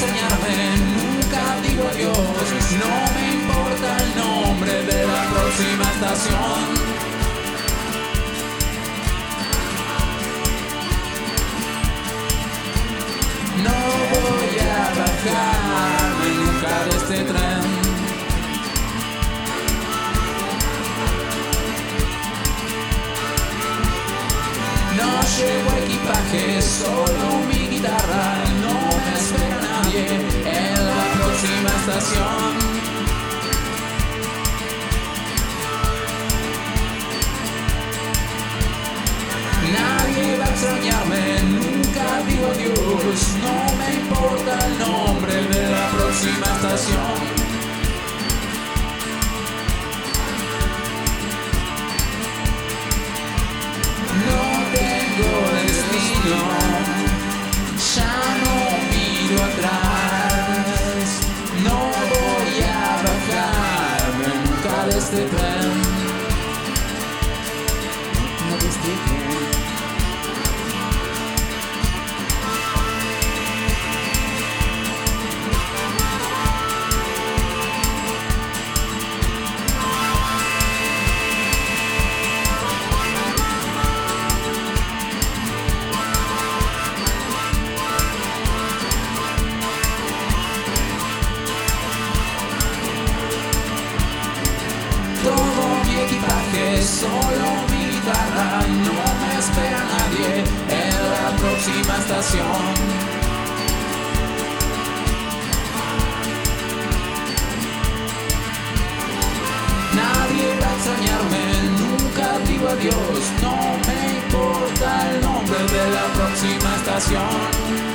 Extrañarme, nunca digo adiós, no me importa el nombre de la próxima estación. No voy a bajarme nunca de este tren. No llevo equipaje, solo mi guitarra. Nadie va a extrañarme, nunca digo adiós. No me importa el nombre de la próxima estación. No tengo destino, nunca de este tren. No Nadie va a extrañarme, nunca digo adiós, no me importa el nombre de la próxima estación.